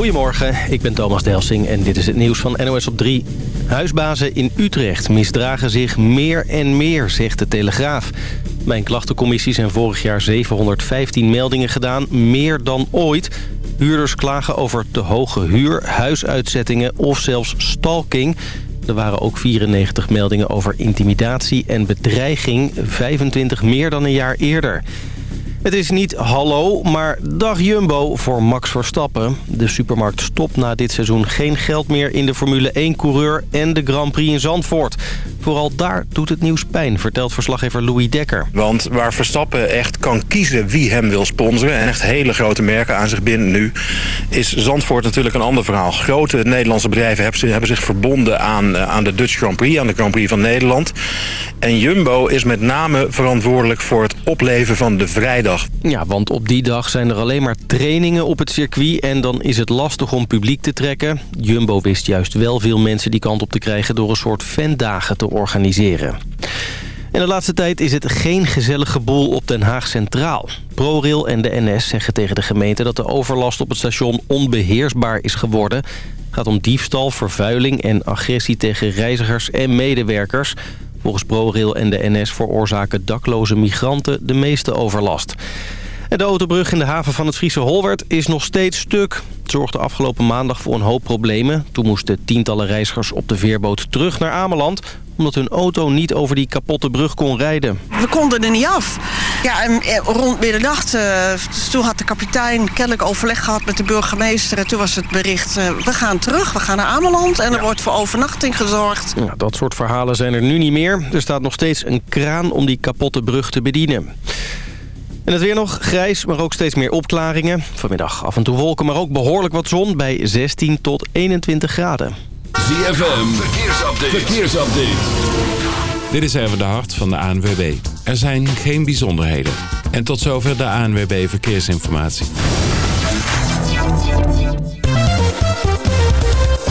Goedemorgen, ik ben Thomas Delsing en dit is het nieuws van NOS op 3. Huisbazen in Utrecht misdragen zich meer en meer, zegt de Telegraaf. Bij een klachtencommissie zijn vorig jaar 715 meldingen gedaan, meer dan ooit. Huurders klagen over te hoge huur, huisuitzettingen of zelfs stalking. Er waren ook 94 meldingen over intimidatie en bedreiging, 25 meer dan een jaar eerder. Het is niet hallo, maar dag Jumbo voor Max Verstappen. De supermarkt stopt na dit seizoen geen geld meer in de Formule 1-coureur en de Grand Prix in Zandvoort. Vooral daar doet het nieuws pijn, vertelt verslaggever Louis Dekker. Want waar Verstappen echt kan kiezen wie hem wil sponsoren... en echt hele grote merken aan zich binden nu... is Zandvoort natuurlijk een ander verhaal. Grote Nederlandse bedrijven hebben zich verbonden aan, eh, aan de Dutch Grand Prix... aan de Grand Prix van Nederland. En Jumbo is met name verantwoordelijk voor het opleven van de vrijdag. Ja, want op die dag zijn er alleen maar trainingen op het circuit... en dan is het lastig om publiek te trekken. Jumbo wist juist wel veel mensen die kant op te krijgen... door een soort fandagen te organiseren. En de laatste tijd is het geen gezellige boel op Den Haag Centraal. ProRail en de NS zeggen tegen de gemeente dat de overlast op het station onbeheersbaar is geworden. Het gaat om diefstal, vervuiling en agressie tegen reizigers en medewerkers. Volgens ProRail en de NS veroorzaken dakloze migranten de meeste overlast. De autobrug in de haven van het Friese Holwert is nog steeds stuk. Het zorgde afgelopen maandag voor een hoop problemen. Toen moesten tientallen reizigers op de veerboot terug naar Ameland omdat hun auto niet over die kapotte brug kon rijden. We konden er niet af. Ja, en eh, rond middernacht, uh, toen had de kapitein kennelijk overleg gehad met de burgemeester. En toen was het bericht, uh, we gaan terug, we gaan naar Ameland. En er wordt voor overnachting gezorgd. Ja, dat soort verhalen zijn er nu niet meer. Er staat nog steeds een kraan om die kapotte brug te bedienen. En het weer nog grijs, maar ook steeds meer opklaringen. Vanmiddag af en toe wolken, maar ook behoorlijk wat zon bij 16 tot 21 graden. ZFM, verkeersupdate. verkeersupdate. Dit is even de hart van de ANWB. Er zijn geen bijzonderheden. En tot zover de ANWB Verkeersinformatie.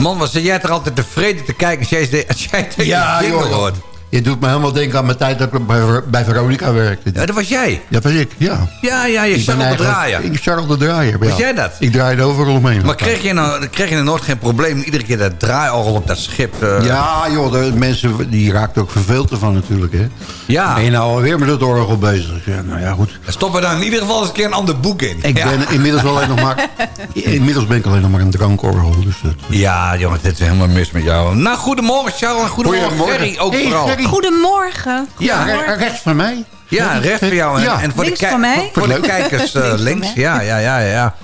Man, zit jij toch altijd tevreden te kijken als jij, als jij deze ja, hoort? Je doet me helemaal denken aan mijn tijd dat ik bij, Veronica werkte. Ja, dat was jij? Dat was ik, ja. Ja, ja, je Charles de Draaier. Ik Charles de Draaier, Was jij dat? Ik draaide overal omheen. Maar kreeg je, nou, kreeg je nou nooit geen probleem iedere keer dat draaiorgel op dat schip? Uh... Ja, joh, de mensen die raakten ook verveeld ervan natuurlijk, hè. Ja. Ben je nou alweer met het orgel bezig? Ja, nou ja, goed. Stoppen daar in ieder geval eens een keer een ander boek in. Ik ben inmiddels alleen nog maar... Inmiddels ben ik alleen nog maar een drankorgel, dus dat... Ja, jongen, dit is helemaal mis met jou. Nou, goedemorgen, Charles, en goedemorgen, goedemorgen. Gerry, ook vooral. Goedemorgen. Ja, rechts van mij. Ja, rechts van jou. En, ja. en voor, links de van mij. voor de kijkers uh, links. Ja, ja, ja, ja.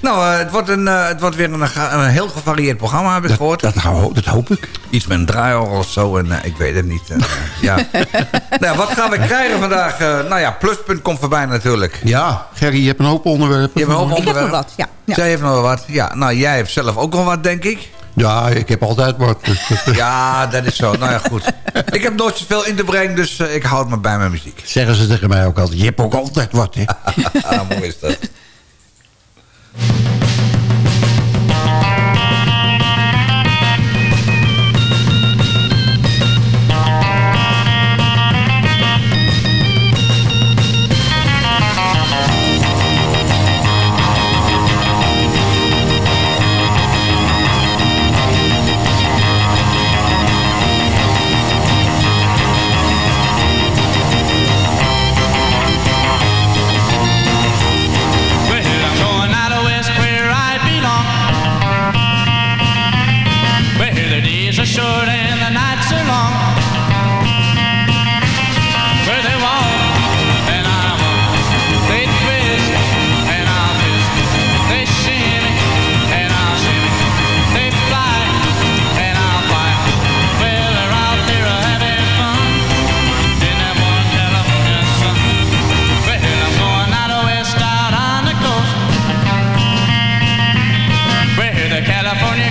Nou, uh, het, wordt een, uh, het wordt weer een, een, heel gevarieerd programma, heb ik dat, gehoord. Dat, nou, dat hoop ik. Iets met een draaiorgel of zo, en ik weet het niet. ja. nou, wat gaan we krijgen vandaag? nou ja, Pluspunt komt voorbij natuurlijk. Ja, Gerry, je hebt een hoop onderwerpen. Je hebt een hoop onderwerpen. Ik heb nog wat, ja. ja. Zij heeft nog wat. Ja, nou, jij hebt zelf ook nog wat, denk ik. Ja, ik heb altijd wat. ja, dat is zo. Nou ja, goed. Ik heb nooit zoveel in te brengen, dus uh, ik houd me bij mijn muziek. Zeggen ze tegen mij ook altijd. Je hebt ook altijd wat, hè? ah, mooi is dat.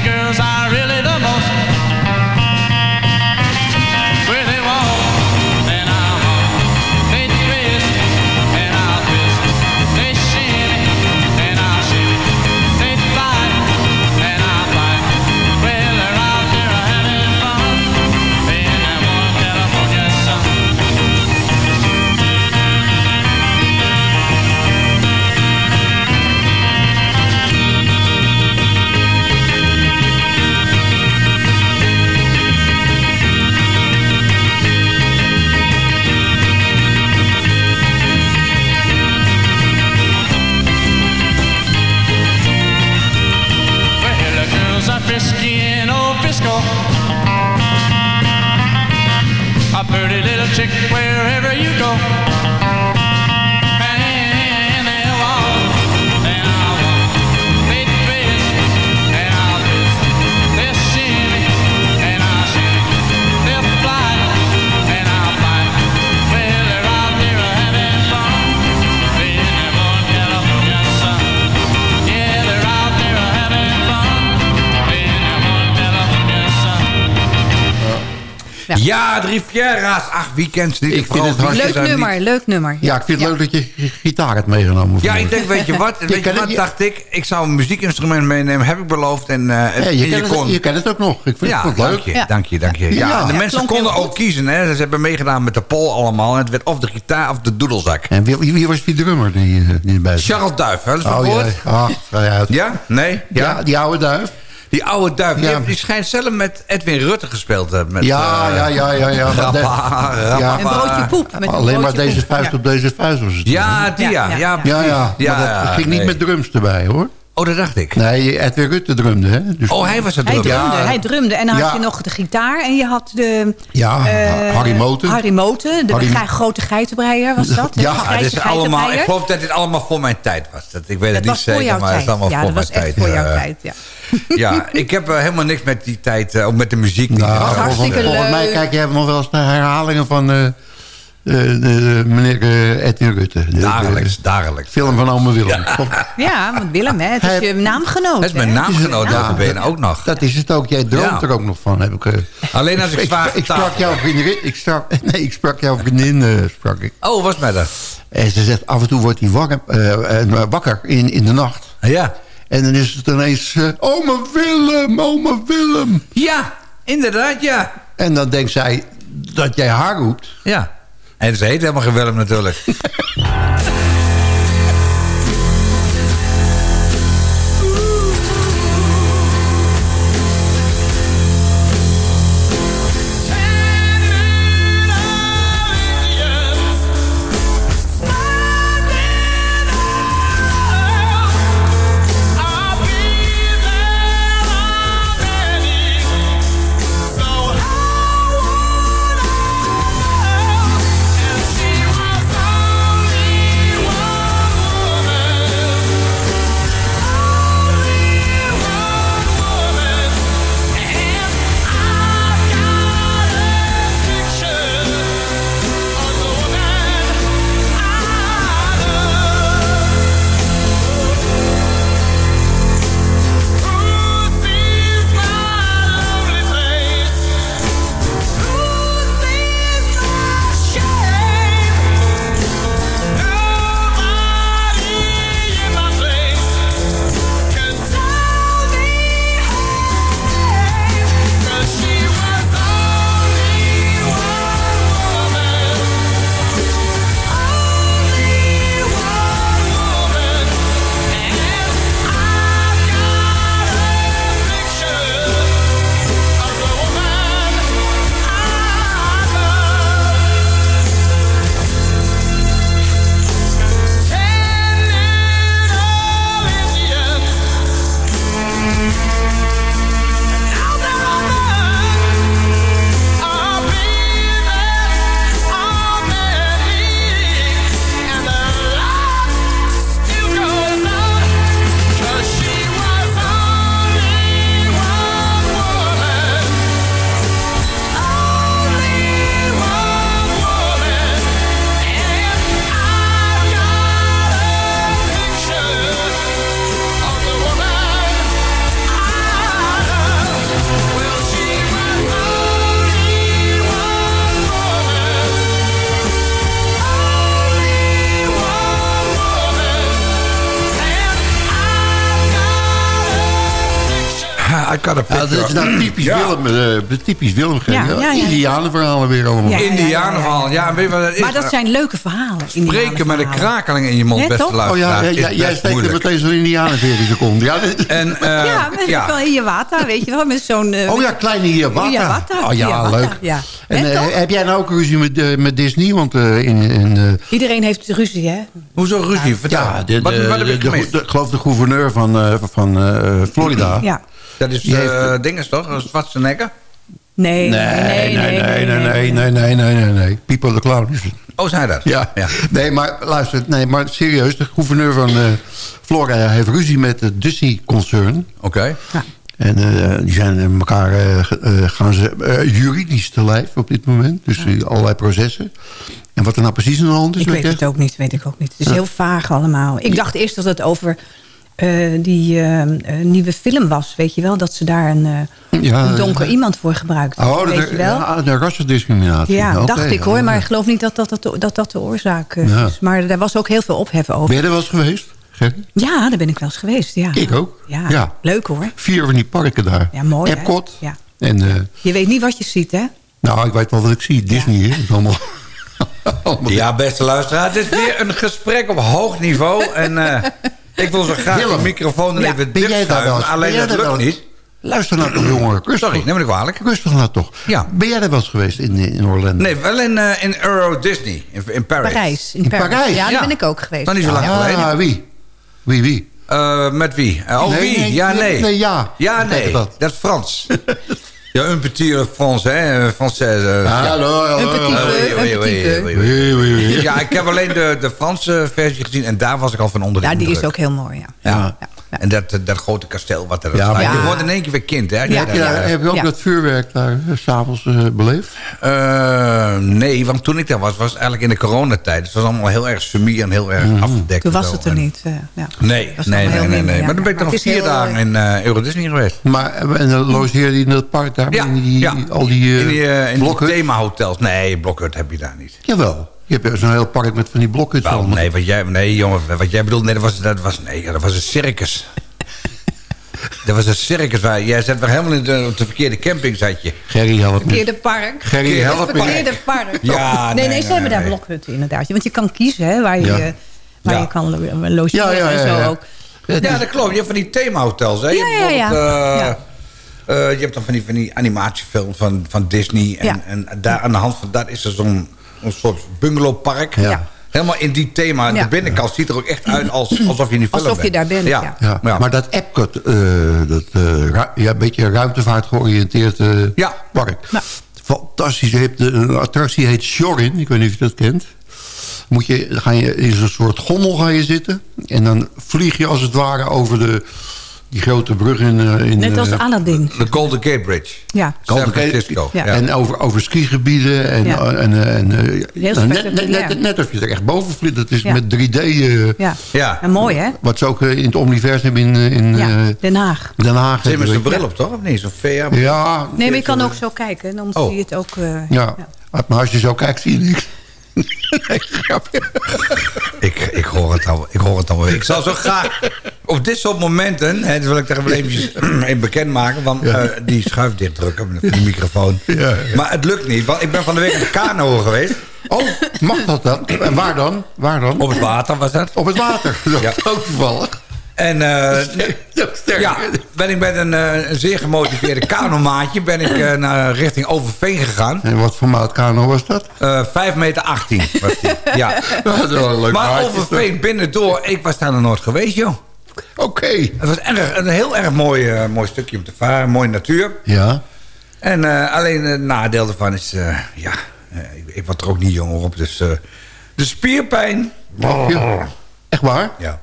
girls are Riviera's. Ach, wie kent ze niet? Ik vind Vooral het hartstikke- wie Leuk nummer, leuk nummer. Ja, ik vind het leuk dat je gi- gitaar hebt meegenomen. Ja, ik denk, weet je wat? Weet je wat, het- dacht ik? Ik zou een muziekinstrument meenemen, heb ik beloofd. En, eh, Ja, en je, je kent kon... het, je kent het ook nog. Ik vind Ja, het leuk. dank je, Ja. dank je, dank je. Ja, Ja. en de mensen konden goed. ook kiezen. Hè. Ze hebben meegedaan met de poll allemaal. En het werd of de gitaar of de doedelzak. En wie, wie was die drummer die, eh, die erbij zat? Charles Duif, hè? Dat is Oh, ja. Ach, uit. Ja? Nee? Ja, die oude duif. Die oude Duif, die, Ja. heeft- die schijnt zelf met Edwin Rutte gespeeld te hebben. Met, Ja, eh, ja, ja, ja. ja. Rappa, rappa. Ja. Een broodje poep. Met een Alleen maar deze poep. vuist Ja. op deze vuist was het. Ja, die ja. Ja, Ja, ja, Ja, ja. Ja, maar dat ging niet nee. met drums erbij, hoor. Oh, dat dacht ik. Nee, Edwin Rutte drumde, hè. Dus, Oh, hij was het Hij drummer. drumde, Ja. hij drumde. En dan Ja. had je nog de gitaar en je had de... Ja, eh, Harry Moten. Harry Moten, de Harry- grote geitenbreier was dat. Ja, Ja, dit is allemaal, ik geloof dat dit allemaal voor mijn tijd was. Dat, ik weet het Dat niet was voor zeker, jouw maar het is tijd. allemaal Ja, voor dat mijn was echt tijd. voor jouw Ja. tijd, ja. Ja, ik heb eh, helemaal niks met die tijd, eh, ook met de muziek. niet. Nou, volgens- hartstikke volgens mij kijk je nog wel eens naar herhalingen van eh, eh, de, de- meneer eh, Edwin Rutte. Dagelijks, dagelijks. film van Ome Willem. Ja, want Willem, hè, het is Hij- je naamgenoot. Het is mijn naamgenoot, Ja, notabene, ook nog. Dat is het ook. Jij droomt Ja. er ook nog van. Heb ik, Alleen als ik zwaar ik sprak jouw vriendin. Ik sprak, nee, ik sprak jouw vriendin. sprak ik. Oh, was met haar? En ze zegt af en toe wordt hij wakker, wakker in, in de nacht. Ja. En dan is het ineens... eh ome Willem, ome Willem. Ja, inderdaad, ja. En dan denkt zij dat jij haar roept. Ja. En ze heet helemaal geen Willem natuurlijk. nou typisch Ja. Willem. eh, typisch Willem. Ja, ja, ja. Indianenverhalen weer allemaal. Ja. Indianenverhaal. Ja, weet je wat is? Maar dat zijn leuke verhalen. Spreken met een krakeling in je mond, beste? Oh luisteraar. ja, is jij, best steekt er meteen zo'n indianenveer in seconde. Ja, En, eh, Ja, met ja. wel Hiawatha, weet je wel, met zo'n... eh, oh ja, kleine Hiawatha. Oh ja, leuk. ja. En heb jij nou ook ruzie met, met Disney? Want eh, in... in eh, Iedereen heeft ruzie, hè? Hoezo ruzie? Ja, de, de, ik de- geloof de gouverneur van, eh, van eh, Florida. Ja. Dat is eh heeft- dinges toch? Schwarzenegger? Nee, Nee, nee, nee, nee, nee, nee, nee, nee, nee, nee. People the Clown is het. Oh, zei dat? Ja. ja. nee, maar luister, nee, maar serieus, de gouverneur van eh, Florida heeft ruzie met het Disney-concern. Oké. En eh, die zijn elkaar eh, eh, gaan ze eh, juridisch te lijf op dit moment. Dus allerlei processen. En wat er nou precies aan de hand is, Ik weet het ook niet, weet ik ook niet. Het is heel vaag allemaal. Ik dacht eerst dat het over eh, die eh, eh, nieuwe film was. Weet je wel, dat ze daar een, eh, Ja, een donker ja. iemand voor gebruikt. Oh, weet de, je wel? ja, de rassendiscriminatie. Ja, dacht ik hoor. Maar ik geloof niet dat dat, dat, dat, dat de oorzaak eh, Ja. is. Maar daar was ook heel veel ophef over. Ben je er wel eens geweest? Ja, daar ben ik wel eens geweest. Ja. Ik ook. Ja, Ja. leuk hoor. Vier van die parken daar. Ja, mooi? Epcot. Ja. En, eh, Je weet niet wat je ziet, hè? nou, ik weet wel wat ik zie. Disney, hè. Dat is allemaal... Ja, beste luisteraar. Het is weer een gesprek op hoog niveau. En eh, ik wil zo graag Willem. de microfoon Ja. even Ben jij daar wel dichtschuiven. eens? Alleen dat lukt niet. Luister nou toch, jongen. Rustig. Sorry, neem me niet kwalijk. Rustig nou toch. Ja. Ben jij daar wel eens geweest in, in Orlando? Nee, wel in, eh, in Euro Disney. In, in Paris. Parijs. In, In Parijs. Parijs? Ja, daar Ja. ben ik ook geweest. Dan niet zo lang Ah, geleden. wie? Wie, wie? Eh, met wie? Eh, oh, Nee, wie? nee, ja, nee, nee. ja. Ja, nee. Dat is Frans. ja, un petit Frans, hè. Française. ja. hallo, hallo. Een petit peu. Ja, ik heb alleen de, de Franse versie gezien en daar was ik al van onder de Ja, die is ook heel mooi, ja. Ja. Ja, ja. En dat, eh, dat grote kasteel wat er Ja, staat. Je wordt in één keer weer kind, hè? Ja. Heb je, daar- heb je ook Ja. dat vuurwerk daar eh, s'avonds eh, beleefd? Eh, nee, want toen ik daar was, was het eigenlijk in de coronatijd. Dus het was allemaal heel erg semi en heel erg afgedekt. Toen en was het er En- niet. eh, ja. Nee, nee, nee, nee. Maar dan ben ik nog vier dagen eh, in eh Euro Disney geweest. Maar eh, en dan logeerde je in dat park daar? Ja, in die, ja. al die, eh in die, eh, in die themahotels. Nee, blokhut heb je daar niet. Jawel. Je hebt zo'n heel park met van die blokhuts. Wel, allemaal. nee, wat jij, nee, jongen, wat jij bedoelt, nee, dat was, dat was, nee, dat was een circus. dat was een circus. Waar, jij zat weer helemaal in de, op de verkeerde camping, zat je. Gerry, help me. Verkeerde park. Gerry, help me. Verkeerde park. Ja, nee, nee, nee, ze hebben nee, daar nee. blokhutten inderdaad. Want je kan kiezen hè, waar je, Ja. eh, waar Ja. je kan lo- logeren Ja, ja, ja, en zo ja. ook. Ja, dat klopt. Je hebt van die themahotels. Hè? Je Ja, ja, ja. Eh, je hebt dan van die, van die animatiefilms van, van Disney. En, Ja. en daar, aan de hand van dat is er zo'n een soort bungalowpark. Ja. Helemaal in die thema. Ja. De binnenkant ziet er ook echt uit als, alsof je in die film Alsof je daar bent, ja. Ja. Ja. Maar dat Epcot, eh, dat eh, ru- ja, een beetje ruimtevaart georiënteerd eh, Ja. park. Ja. Fantastisch. Je hebt een attractie heet Shorin. Ik weet niet of je dat kent. Moet je, dan ga je in zo'n soort gondel ga je zitten. En dan vlieg je als het ware over de, die grote brug in... eh, in Net als eh, Aladdin. De Golden Gate Bridge. Ja. San Golden Gate- Francisco. Ja. Ja. En over, over skigebieden. En, Ja. en, en, en, eh, nou, net, net, net, net of je er echt boven vliegt. Dat is Ja. met 3D. eh, Ja. Ja. En mooi, hè? Wat ze ook eh, in het universum in, eh, in Ja, eh, Den Haag. Den Haag Ze hebben bril op, toch? Of niet? Zo'n VR. Ja, Nee, maar je kan ook zo kijken. Dan Oh. zie je het ook... eh, ja. Maar als je zo kijkt, zie je niks. Nee, grapje. Ik, ik, hoor het al, ik hoor het al. Ik zal zo graag op dit soort momenten... Hè, dat wil ik wel eventjes even bekendmaken... want Ja. eh, die schuif dicht drukken met de microfoon. Ja. Maar het lukt niet, want ik ben van de week in de kano geweest. Oh, mag dat dan? En waar dan? Waar dan? Op het water was dat. Op het water. Dat is ook toevallig. En eh, sterk. ja, ben ik met een, eh, een zeer gemotiveerde kanomaatje... ben ik eh, naar richting Overveen gegaan. En wat voor maat kano was dat? Eh 5 meter 18 was die. Ja. Dat is wel een leuk Maar maatje. Overveen binnendoor, ik was daar nog nooit geweest, joh. Oké. Het was erg, een heel erg mooi, mooi stukje om te varen, mooie natuur. Ja. En eh, alleen het nadeel daarvan is, eh, ja, ik, ik word er ook niet jonger op. Dus eh, de spierpijn, je? Echt waar? ja.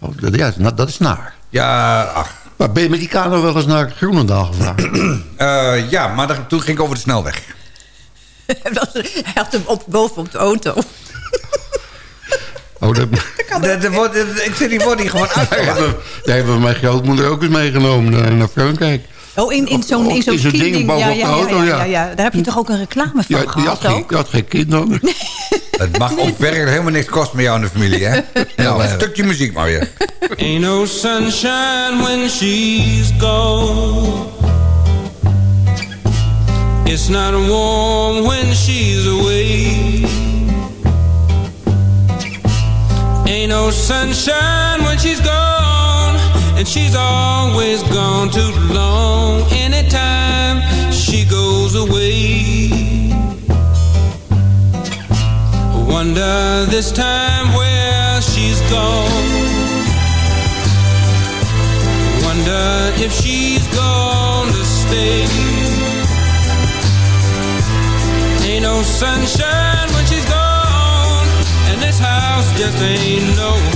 Oh, dat, ja, nou, dat is naar. Ja, ach. Maar ben je met die kano wel eens naar Groenendaal gegaan? Eh, ja, maar toen ging ik over de snelweg. Hij had hem op, boven op de auto. Oh, dat, De, wordt- de- ik zit die wordt hier gewoon daar, uitgelachen. hebben, daar hebben mijn grootmoeder ook eens meegenomen naar, naar Frankrijk. Oh, in, in zo'n in zo'n zo'n ding bovenop Ja, de ja, auto, ja, ja. ja, ja. Daar heb je toch ook een reclame van Ja, had gehad geen, ook? die had geen kind dan. Het mag ook werkelijk helemaal niks kosten met jou in de familie, hè? Nou, een stukje muziek maar weer. Ain't no sunshine when she's gone. It's not warm when she's away. Ain't no sunshine when she's gone. And she's always gone too long. Anytime she goes away. Wonder this time where she's gone. Wonder if she's gonna stay. Ain't no sunshine when she's gone, and this house just ain't no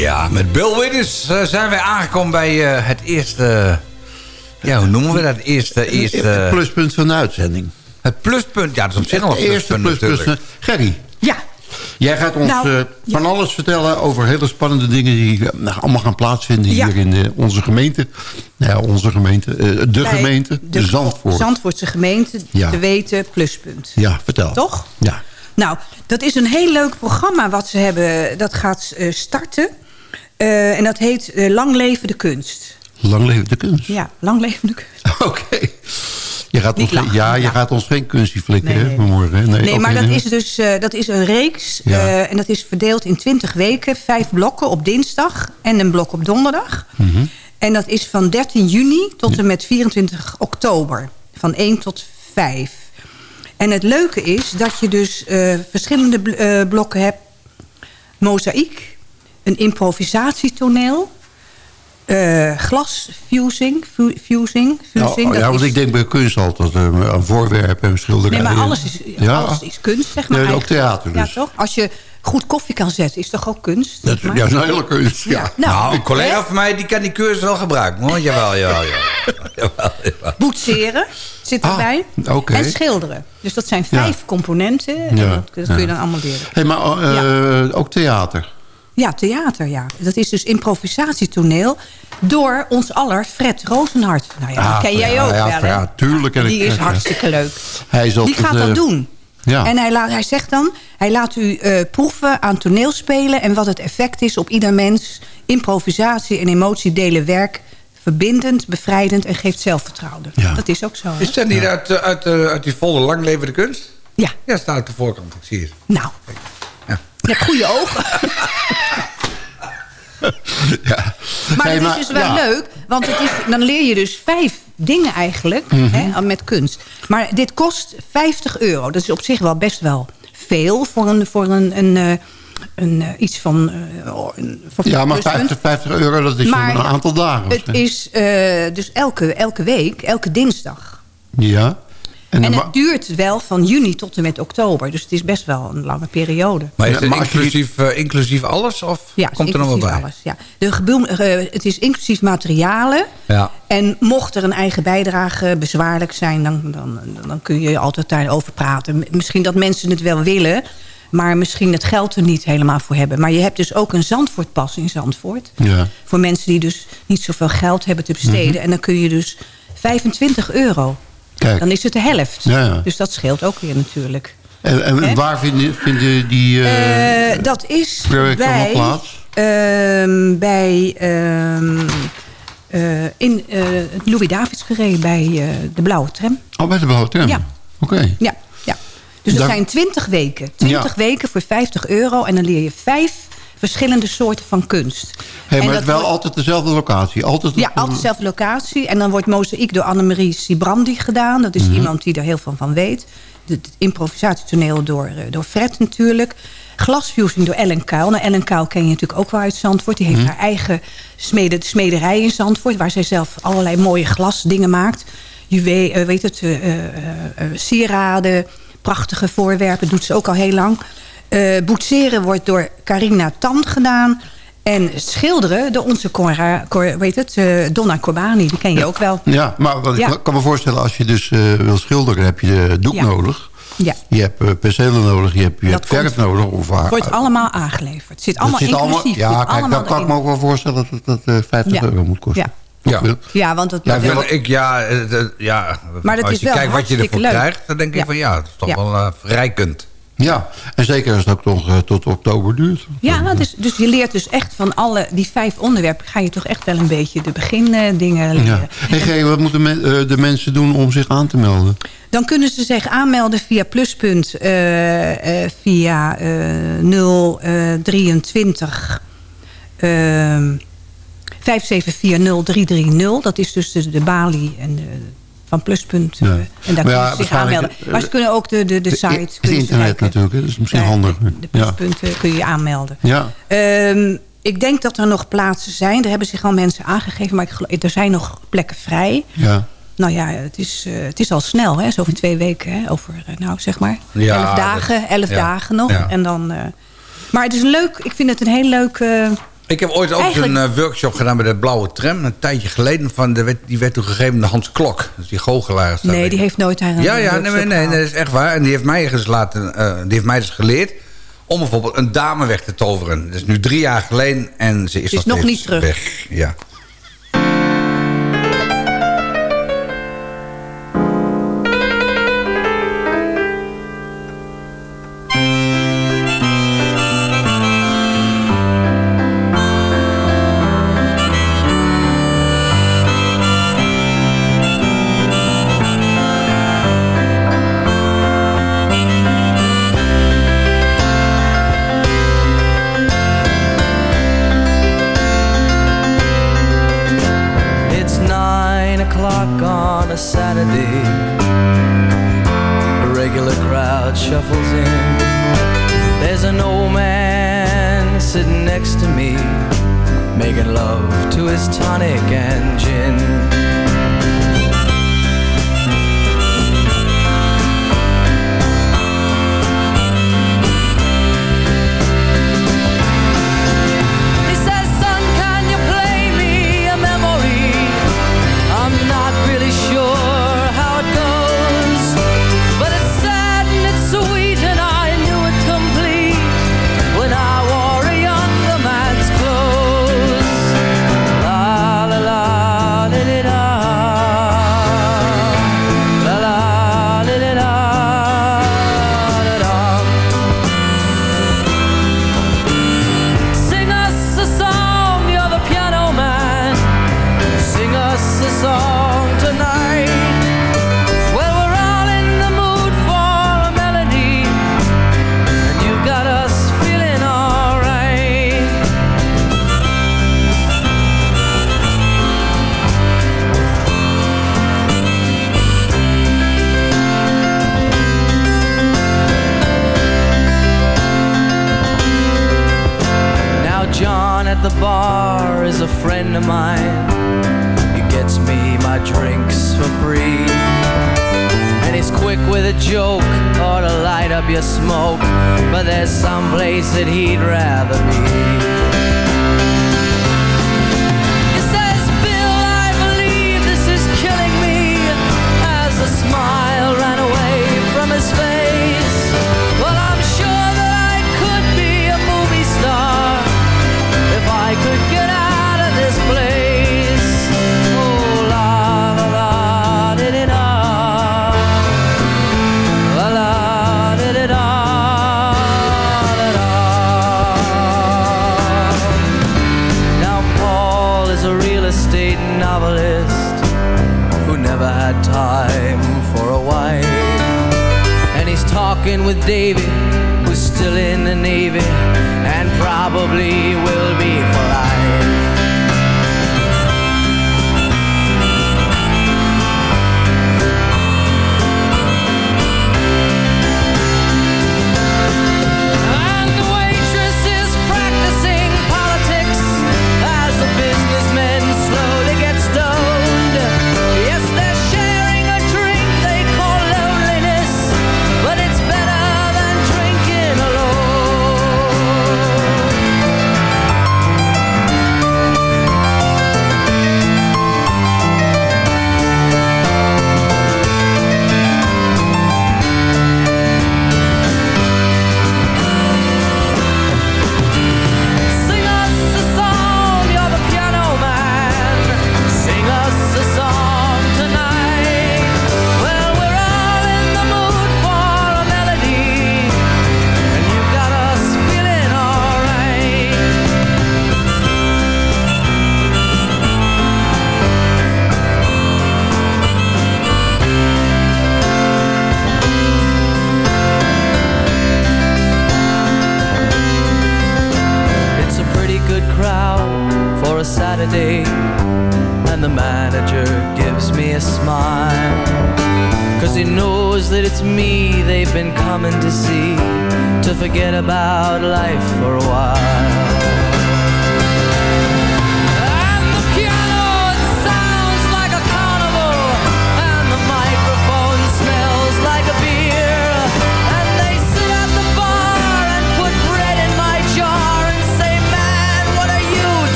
Ja, met Bill Withers eh, zijn wij aangekomen bij eh, het eerste... Ja, hoe noemen we dat? Het eerste... eerste Het pluspunt van de uitzending. het pluspunt. Ja, dat is op zich al Het een eerste pluspunt pluspunt. natuurlijk. Gerry, Ja, jij gaat ons Nou, eh, van alles vertellen over hele spannende dingen... die nou, allemaal gaan plaatsvinden Ja. hier in eh, onze gemeente. Nou ja, onze gemeente. eh, de bij gemeente, de, Zandvoort. Zandvoortse gemeente, Ja. te weten, pluspunt. Ja, vertel. Toch? Ja. Nou, dat is een heel leuk programma wat ze hebben. Dat gaat eh, starten. Eh, en dat heet eh, Lang leven de kunst. Lang leven de kunst. Ja, lang leven de kunst. Oké. Je gaat ons, ja, je ja. gaat ons geen kunstje flikken, Nee, nee. vanmorgen. Nee, maar dat is dus eh, dat is een reeks. Ja. en dat is verdeeld in 20 weken. Vijf blokken op dinsdag en een blok op donderdag. Mhm. En dat is van 13 juni tot en met 24 oktober. Van 1 tot 5. En het leuke is dat je dus verschillende bl- blokken hebt. Mozaïek, een improvisatietoneel... eh glasfusing, fu- fusing, fusing. oh, dat ja, want is- ik denk bij kunst altijd eh, aan voorwerpen en schilderijen. Nee, maar alles is, Ja. alles is kunst, zeg maar. Nee, ook theater dus. Ja, toch? Als je goed koffie kan zetten, is toch ook kunst? Dat, maar? ja, dat is een hele kunst. Ja. Nou, Nou, een collega hè? van mij die kan die cursus wel gebruiken. Hoor. Jawel, jawel, jawel. jawel, jawel. Boetseren zit Ah, erbij. En schilderen. Dus dat zijn Ja. vijf componenten. En Ja, dat, dat kun je dan allemaal leren. Hey, maar eh, ook theater. Ja, theater, ja. Dat is dus improvisatietoneel door ons aller Fred Rozenhart. Nou ja, Ah, dat ken jij ja, ook ja, wel, hè? ja, tuurlijk ken ik Die is hartstikke leuk. Hij is Die gaat dat eh, doen. Ja. En hij, laat, hij zegt dan, hij laat u eh, proeven aan toneelspelen... en wat het effect is op ieder mens. Improvisatie en emotie delen werk. Verbindend, bevrijdend en geeft zelfvertrouwen. Ja. Dat is ook zo. hè? Is dat niet uit, eh, uit, eh, uit die volle lang levende kunst? Ja, Ja, staat op de voorkant. Ik zie het. nou. Je hebt goede ogen. ja. Maar het is dus wel ja. leuk, want het is, dan leer je dus vijf dingen eigenlijk Mhm. hè, met kunst. Maar dit kost 50 euro. Dat is op zich wel best wel veel voor een, voor een, een, eh, een, eh, iets van... eh, oh, een, voor Ja, maar pluspunt. 50, 50 euro, dat is Maar een aantal dagen. Het is dus elke, elke week, elke dinsdag. Ja. En, het duurt wel van juni tot en met oktober. Dus het is best wel een lange periode. Maar is het maar inclusief, eh, inclusief alles? Of Ja, komt er nog wel bij? inclusief alles. Ja. De eh, het is inclusief materialen. Ja. En mocht er een eigen bijdrage bezwaarlijk zijn... dan, dan, dan kun je altijd daarover praten. Misschien dat mensen het wel willen... maar misschien het geld er niet helemaal voor hebben. Maar je hebt dus ook een Zandvoortpas in Zandvoort. Ja. Voor mensen die dus niet zoveel geld hebben te besteden. Mhm. En dan kun je dus 25 euro. Kijk. Dan is het de helft. Ja. Dus dat scheelt ook weer natuurlijk. En, en waar vinden, vinden die eh, Eh, dat is bij, plaats? ehm, bij ehm, eh, in het Louis Davids gereden bij de Blauwe Tram. Oh, bij de Blauwe Tram? Ja. Oké. Ja, ja. Dus dat Daar- zijn 20 weken. 20 Ja. weken voor 50 euro. En dan leer je vijf verschillende soorten van kunst. Hey, En maar dat het wel wordt- altijd dezelfde locatie? Altijd Ja, altijd dezelfde locatie. En dan wordt mozaïek door Annemarie Sibrandi gedaan. Dat is Mhm. iemand die er heel veel van weet. Het improvisatietoneel door, eh, door Fred natuurlijk. Glasfusing door Ellen Kuil. Nou, Ellen Kuil ken je natuurlijk ook wel uit Zandvoort. Die heeft Mhm. haar eigen smede, smederij in Zandvoort... waar zij zelf allerlei mooie glasdingen maakt. Juwe, eh, weet het, eh, sieraden, prachtige voorwerpen. doet ze ook al heel lang. Eh boetseren wordt door Carina Tan gedaan... En schilderen door onze Cora, Cor, weet het, eh, Donna Corbani. Die ken je ook wel. Ja, maar wat ik kan me voorstellen... als je dus eh, wil schilderen, heb je de doek Ja. nodig. Ja. Je hebt percelen nodig, je hebt, je hebt verf nodig. Of Wordt allemaal aangeleverd. Het zit allemaal zit inclusief. ja, kijk, allemaal dan kan ik me ook wel voorstellen dat dat eh, 50 Ja. euro moet kosten. Ja. Ja. Want het, Ja, ik, wil- ik, ja, ja Maar dat als is je wel kijkt wat je ervoor leuk. krijgt, dan denk ik Ja. van ja, dat is toch Ja. wel eh, verrijkend. Ja, en zeker als het ook nog eh, tot oktober duurt. Ja, nou, dus, dus je leert dus echt van alle die vijf onderwerpen... ga je toch echt wel een beetje de begindingen leren. Ja. En G, wat moeten men- eh, de mensen doen om zich aan te melden? Dan kunnen ze zich aanmelden via Pluspunt... eh, via eh 023 ehm 5740330. Dat is dus de, de balie en de, van Pluspunt. Ja. en daar Maar kunnen ja, ze zich aanmelden. eh, Maar ze kunnen ook de, de, de site... Het internet kijken. natuurlijk, dat is misschien handig. De, pluspunten kun je je aanmelden. Ja. Ehm, ik denk dat er nog plaatsen zijn. Er hebben zich al mensen aangegeven. Maar ik geloof, er zijn nog plekken vrij. Ja. Nou ja, het is, eh, het is al snel. Hè? Zo over twee weken. Hè? Over, eh, nou zeg maar, Ja, elf dagen. Elf ja, dagen nog. ja. En dan, maar het is leuk... Ik vind het een heel leuk... Ik heb ooit ook Eigenlijk- een eh, workshop gedaan bij de Blauwe Tram. Een tijdje geleden. Van de, die werd toen gegeven door Hans Klok. Dus die goochelaar. nee, die heeft nooit daar een Ja, ja, nee, nee, nee, dat is echt waar. En die heeft mij, dus laten, eh, die heeft mij dus geleerd om bijvoorbeeld een dame weg te toveren. Dat is nu drie jaar geleden en ze is, is nog niet terug. weg. Ja.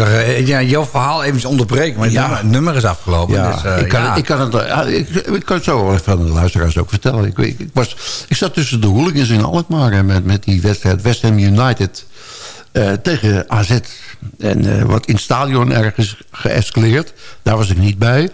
Toch, eh, ja, jouw verhaal even onderbreken. Maar het Ja. nummer, het nummer is afgelopen. Ja, dus, eh, ik, kan, ja. ik, kan het, ja, ik, ik kan het zo wel aan de luisteraars ook vertellen. Ik, ik, ik was, ik zat tussen de hooligans in Alkmaar met, met die wedstrijd West Ham United eh, tegen AZ. En eh, wat in het stadion ergens geëscaleerd. Daar was ik niet bij.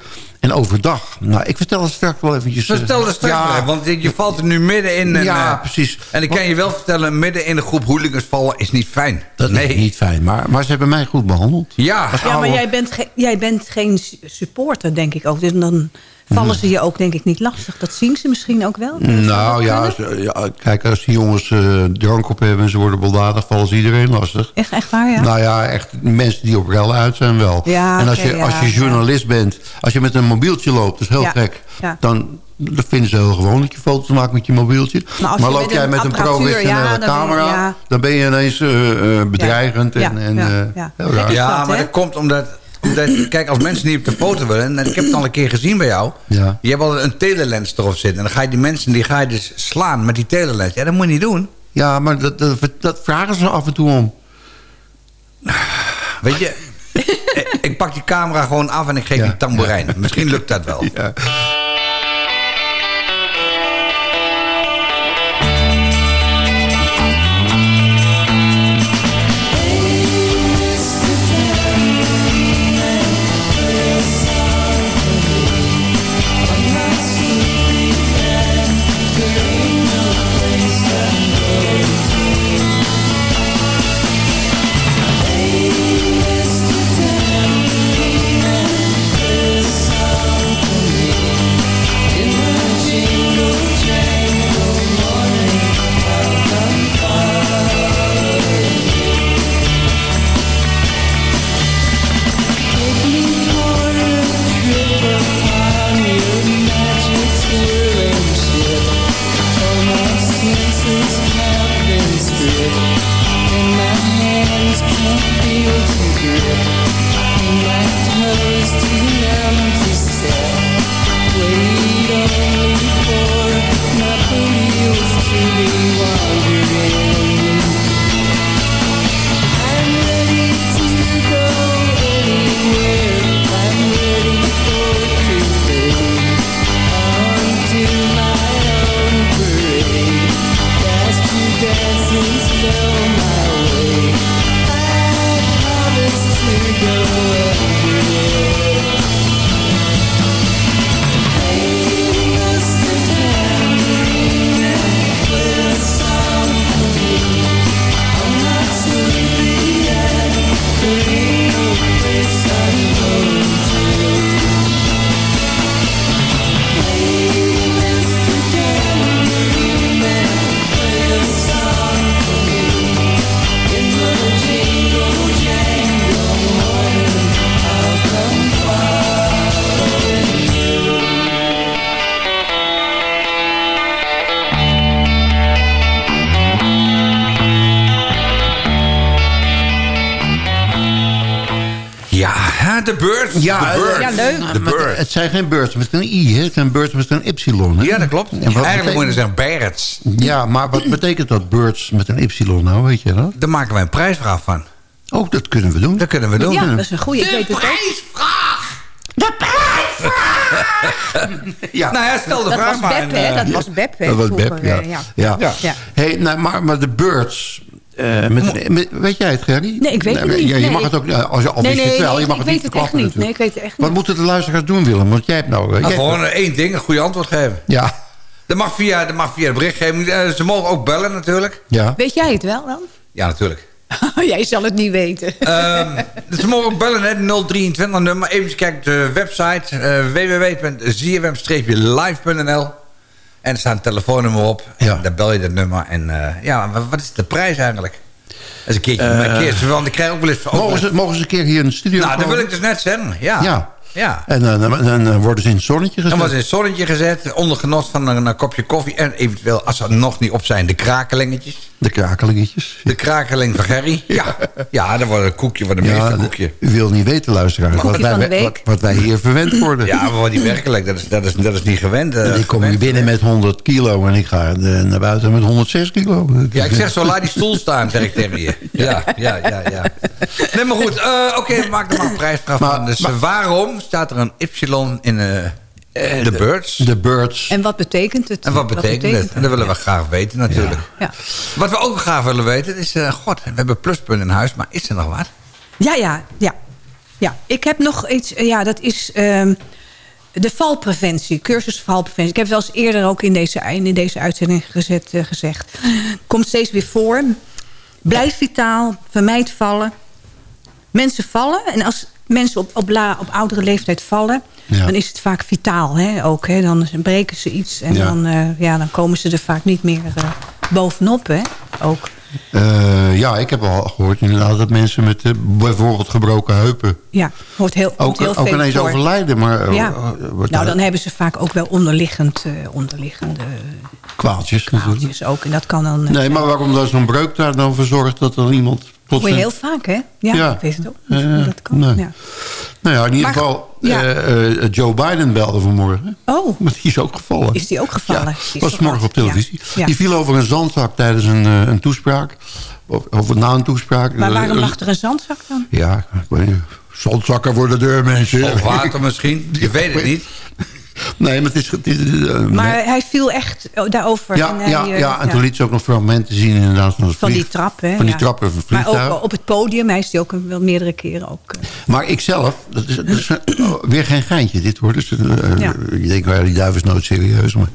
En overdag, nou, ik vertel het straks wel eventjes. eh, Vertel het straks ja, maar even, want je valt er nu midden in. En, Ja, eh, precies. En ik kan je wel vertellen, midden in de groep hooligans vallen is niet fijn. Dat nee. is niet fijn, maar, maar ze hebben mij goed behandeld. Ja, Ja, maar jij bent, jij bent geen su- supporter, denk ik ook. Dus dan vallen ze je ook, denk ik, niet lastig. Dat zien ze misschien ook wel. Nou ja, ja, kijk, als die jongens eh, drank op hebben en ze worden baldadig, vallen ze iedereen lastig. Echt, echt waar, ja? Nou ja, echt mensen die op rellen uit zijn wel. Ja, en als, je, ja, als je journalist bent, als je met een mobieltje loopt, dat is heel Ja, gek. ja. Dan dat vinden ze heel gewoon dat je foto's maakt met je mobieltje. Maar als maar je loop met jij een met een professionele ja, dan ben je- camera, ja. dan ben je ineens eh, eh, bedreigend. Ja, en, ja, en, ja, eh, ja. heel raar. Gek is Ja, dat, maar dat komt omdat, Kijk, als mensen niet op de foto willen... En ik heb het al een keer gezien bij jou. Ja. Je hebt al een telelens erop zitten. En dan ga je die mensen die ga je dus slaan met die telelens. Ja, dat moet je niet doen. Ja, maar dat, dat, dat vragen ze af en toe om. Weet je... ik- ik pak die camera gewoon af en ik geef Ja, die tamboerijn. Misschien lukt dat wel. Ja. Ja, hè, de beurt. Ja, de ja, leuk. De. Het zijn geen birds met een i, hè? het zijn birds met een y. Hè? Ja, dat klopt. En wat Eigenlijk betekent- moet je zeggen Berets. Ja, maar wat betekent dat birds met een y nou, weet je dat? Daar maken wij een prijsvraag van. Oh, dat kunnen we doen. Dat kunnen we doen. Ja, dat is een goede. Ik weet het ook. Ja. Nou ja, stel de Dat vraag was maar. Beb, hè? eh, Dat was Beb, hè? Dat was Beb, ja. eh, ja. ja. Ja. Ja. Hey, nou, maar, maar de Birds... eh, met, met- weet jij het, Gerry? Nee, ik weet het maar niet, Ja, je nee. mag het ook, als je al Nee, het nee, wel, nee, je mag het niet verklappen niet. Nee, ik weet het echt Wat niet. moeten de luisteraars doen, Willem? Want jij hebt nou... eh, nou, jij- gewoon één ding, een goede antwoord geven. ja, Dat mag via, dat mag via de berichtgeving. Eh, Ze mogen ook bellen natuurlijk. ja. Weet jij het wel dan? Ja, natuurlijk. jij zal het niet weten. Ehm, dus ze mogen ook bellen, hè, 023 nummer. Even kijken op de website uh, www.zfm-live.nl. En er staat een telefoonnummer op. Ja. En daar bel je dat nummer. En eh, ja, wat, wat is de prijs eigenlijk? Dat is een keertje. Een keertje want ik krijg ook wel eens... Mogen ze, mogen ze een keer hier in de studio nou, dat wil ik dus net zeggen. Ja. Ja. ja. En eh, dan, dan, dan worden ze in het zonnetje gezet. Dan was in het zonnetje gezet, onder genot van een, een kopje koffie... en eventueel, als ze er nog niet op zijn, de krakelingetjes. De krakelingetjes. De krakeling van Gerry. Ja, ja dat wordt een koekje, wordt een Ja, meesterkoekje. u wil niet weten, luisteraar, wat van de wij, wat, wat wij hier verwend worden. Ja, maar wat die werkelijk, dat is, dat is, dat is niet gewend. eh, En ik kom hier binnen met 100 kilo en ik ga eh, naar buiten met 106 kilo. Ja, ik zeg zo, laat die stoel staan, zeg ik tegen je. Ja, ja, ja, ja. Nee, maar goed. eh, Oké, we maken er maar een prijsvraag van. Dus maar- waarom staat er een Y in eh, de birds? De birds. En wat betekent het? En wat betekent het? En dat willen we graag weten natuurlijk. Ja. Wat we ook graag willen weten is... eh, God, we hebben pluspunt in huis, maar is er nog wat? Ja, ja, ja. ja. Ik heb nog iets, eh, ja, dat is ehm, de valpreventie, cursus valpreventie. Ik heb het wel eens eerder ook in deze, in deze uitzending gezet, eh, gezegd. Komt steeds weer voor. Blijf vitaal, vermijd vallen. Mensen vallen en als mensen op, op, la, op oudere leeftijd vallen... Ja. dan is het vaak vitaal hè, ook. Hè. Dan breken ze iets en Ja. dan, eh, ja, dan komen ze er vaak niet meer eh, bovenop. Hè, ook. Eh, ja, ik heb al gehoord inderdaad dat mensen met bijvoorbeeld gebroken heupen... Ja, hoort heel, ook, heel ook ineens voor. overlijden. Maar, Ja. Nou, dan hebben ze vaak ook wel onderliggend, onderliggende kwaaltjes natuurlijk. kwaaltjes ook. En dat kan dan... Nee, maar waarom dan zo'n breuk daar dan voor zorgt dat dan iemand... hoor je heel vaak, hè? Ja, Ja. ik weet het ook niet hoe dat kan. nee. Ja. Nou ja, in ieder geval, ja. eh, eh, Joe Biden belde vanmorgen. Oh, Maar die is ook gevallen. is die ook gevallen? Ja, was morgen op televisie. Ja. Ja. Die viel over een zandzak tijdens een, eh, een toespraak. Of, of na een toespraak. Maar waarom lag er een zandzak dan? Ja, ik weet niet. Zandzakken voor de deur, mensen. Of water misschien? Je weet het niet. Nee, maar het is... Het is eh, Maar hij viel echt oh, daarover. ja, en hij, ja, eh, ja, en toen liet ze ook nog fragmenten zien inderdaad van Van die trap, hè? Van die van het Maar ook op het podium, hij is die ook wel meerdere keren ook... eh, Maar ik zelf, dat is, dat is eh, weer geen geintje dit hoor. Dus, eh, denkt, well, die duif is nooit serieus. Maar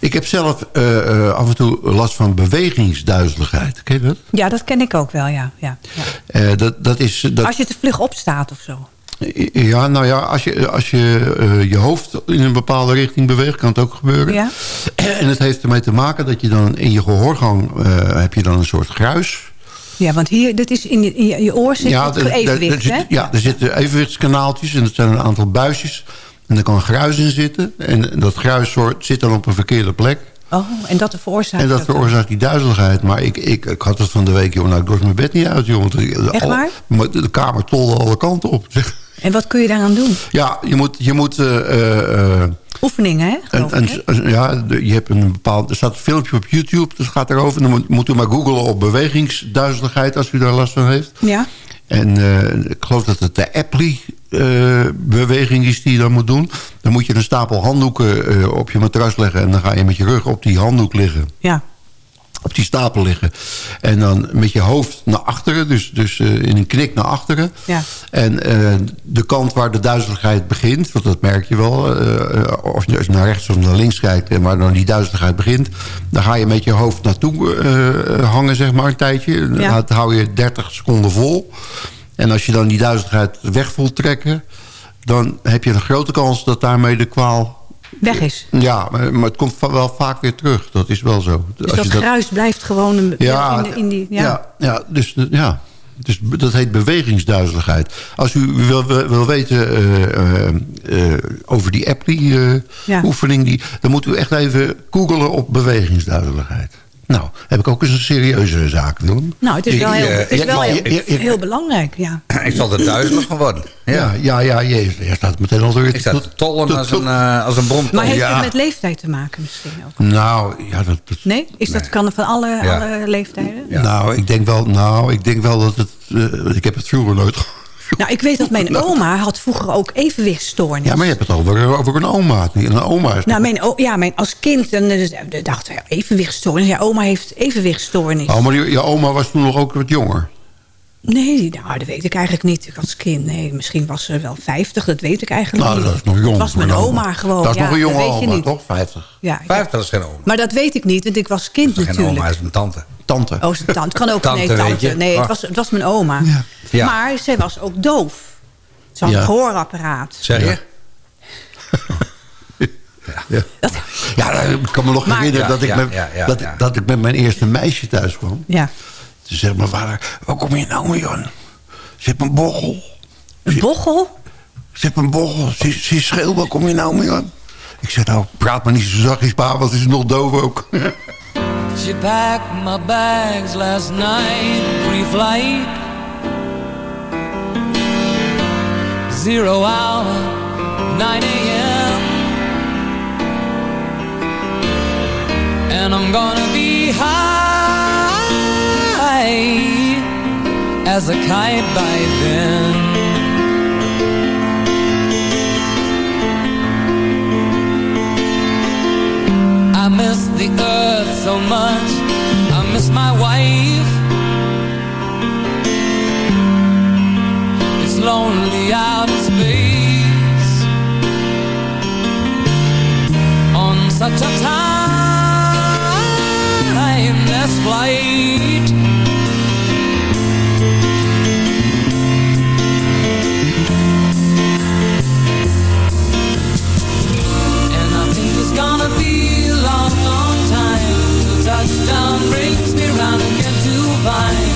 ik heb zelf eh, eh, af en toe last van bewegingsduizeligheid. Ken je dat? Ja, dat ken ik ook wel, ja. ja, ja. Eh, dat, dat is... Dat, Als je te vlug opstaat of zo. Ja, nou ja, als je als je, eh, je hoofd in een bepaalde richting beweegt, kan het ook gebeuren. Ja? En het heeft ermee te maken dat je dan in je gehoorgang eh, heb je dan een soort gruis. Ja, want hier, dit is in je, in je, je oor zit er- evenwicht, zit- hè? ja, er zitten evenwichtskanaaltjes en dat zijn een aantal buisjes. En er kan gruis in zitten. En dat gruis soort- zit dan op een verkeerde plek. Oh, en dat veroorzaakt En dat veroorzaakt die duizeligheid. Maar ik, ik, ik had het van de week, joh, nou, ik dorst mijn bed niet uit, joh. Want Echt waar? maar de kamer tolde alle kanten op. En wat kun je daaraan doen? Ja, je moet... Je moet eh, eh, eh, Oefeningen, hè? een- ja, je hebt een bepaald... Er staat een filmpje op YouTube, dat gaat erover. Dan moet, moet u maar googlen op bewegingsduizeligheid... als u daar last van heeft. Ja. En ik geloof dat het de Apply-beweging is die je dan moet doen. Dan moet je een stapel handdoeken op je matras leggen... en dan ga je met je rug op die handdoek liggen. Ja. Op die stapel liggen. En dan met je hoofd naar achteren. Dus, dus eh, in een knik naar achteren. Ja. En eh, de kant waar de duizeligheid begint... want dat merk je wel... eh, of je naar rechts of naar links kijkt... en waar dan die duizeligheid begint... dan ga je met je hoofd naartoe hangen, zeg maar, een tijdje. Ja. Dat hou je 30 seconden vol. En als je dan die duizeligheid weg voelt trekken... dan heb je een grote kans dat daarmee de kwaal... Weg is. Ja, maar, maar het komt wel vaak weer terug. Dat is wel zo. Dus Als dat je gruis blijft gewoon een- ja, in, de, in die... Ja. ja. Ja, dus, ja. Dus dat heet bewegingsduizeligheid. Als u wil, wil, weten eh, eh, eh, over die Ja. Apply-oefening... die dan moet u echt even googelen op bewegingsduizeligheid. Nou, heb ik ook eens een serieuze zaak, Willem. Nou, het is wel heel, eh, het is wel heel, heel belangrijk, ja. Ik zal er duizelig van worden. Ja, Ja. ja, ja, je, je staat meteen al door. Ik sta te tollen als een, eh, als een brom. Maar heeft ja. het met leeftijd te maken misschien ook? Nou, ja, dat, dat- Nee? Is dat kan van alle, Ja. alle leeftijden? Ja. Nou, ik denk wel, nou, ik denk wel dat het eh, ik heb het vroeger nooit gehad. Nou, ik weet dat mijn oma had vroeger ook evenwichtstoornis. Ja, maar je hebt het over, over een oma. Een oma is Nou, mijn, ja, mijn, als kind dan, eh, dacht ik, evenwichtstoornis. Ja, oma heeft evenwichtstoornis. Oh, maar je, je oma was toen nog ook wat jonger. Nee, nou, dat weet ik eigenlijk niet. Ik als kind, nee, misschien was ze wel 50, dat weet ik eigenlijk Nou, niet. dat is nog jong. Het was mijn oma gewoon. Dat is ja, nog een jonge dat weet je oma, niet. toch? 50. Ja, ja. 50 is geen oma. Maar dat weet ik niet, want ik was kind Geen natuurlijk. oma, is een tante. Tante. Oh, zijn tante. Het kan ook Tante, nee, weet tante. je. Nee, het Oh. was, het was mijn oma. Ja. Ja. Maar zij was ook doof. Ze had Ja. een gehoorapparaat. Zeg je? Ja. Dat, Ja, ik kan me nog herinneren Ja, dat, ik ja, met, ja, ja, dat, ja. dat ik met mijn eerste meisje thuis kwam. ja. Toen zei mijn vader, waar kom je nou, Jan? Ze heeft een bochel. Een bochel? Ze heeft een bochel. Ze, ze is scheel, waar kom je nou, Jan? Ik zei, nou, praat maar niet zo zachtjes, pa, want ze is nog doof ook. She packed my bags last night, pre-flight. Zero hour, 9 a.m. And I'm gonna be high as a kite by then. I miss the earth so much. I miss my wife. It's lonely out in space on such a timeless flight. Find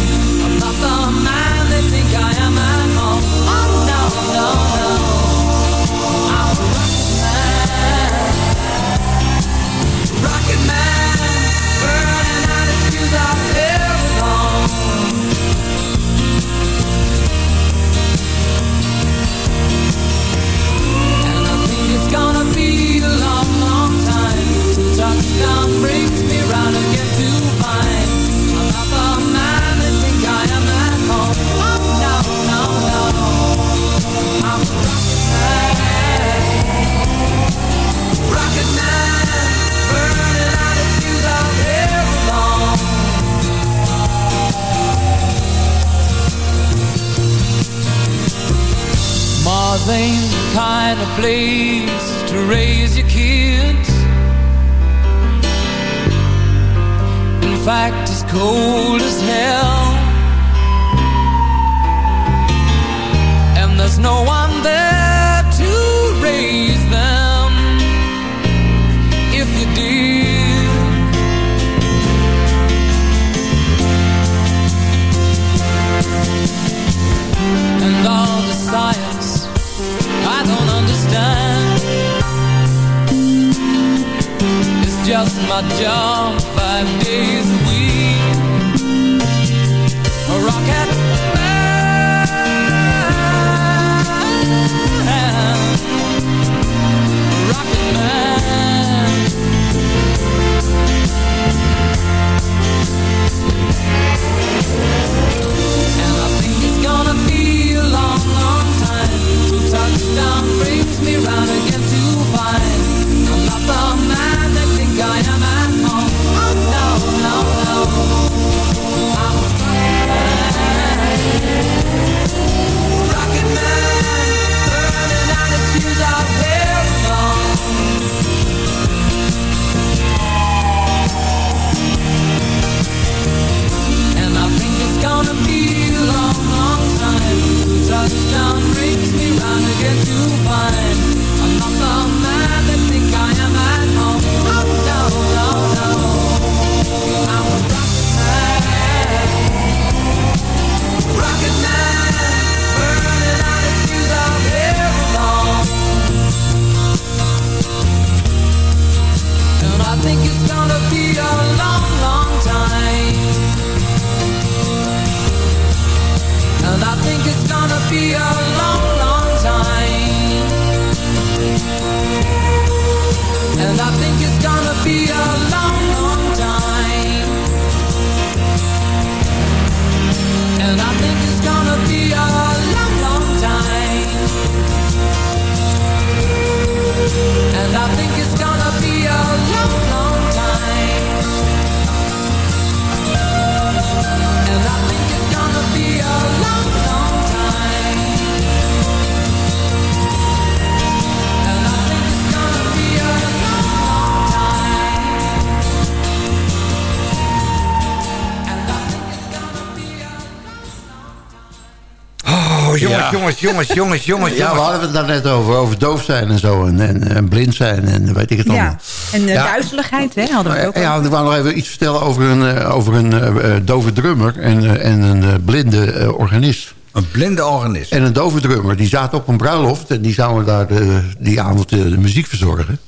Jongens, jongens, jongens, jongens, Ja, we hadden het daar net over. Over doof zijn en zo. En, en, en blind zijn en weet ik het allemaal. Ja. En uh, Ja. duizeligheid, hè, hadden we ook Ja, ik wou nog even iets vertellen over een, eh, over een eh, eh, dove drummer en, eh, en een eh, blinde eh, organist. Een blinde organist. En een dove drummer. Die zaten op een bruiloft en die zouden daar de, die avond eh, de muziek verzorgen.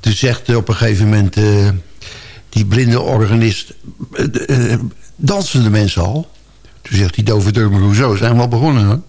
Toen zegt eh, op een gegeven moment eh, die blinde organist... eh, de- eh, dansen de mensen al? Toen zegt die dove hoezo? Zijn we al begonnen hoor.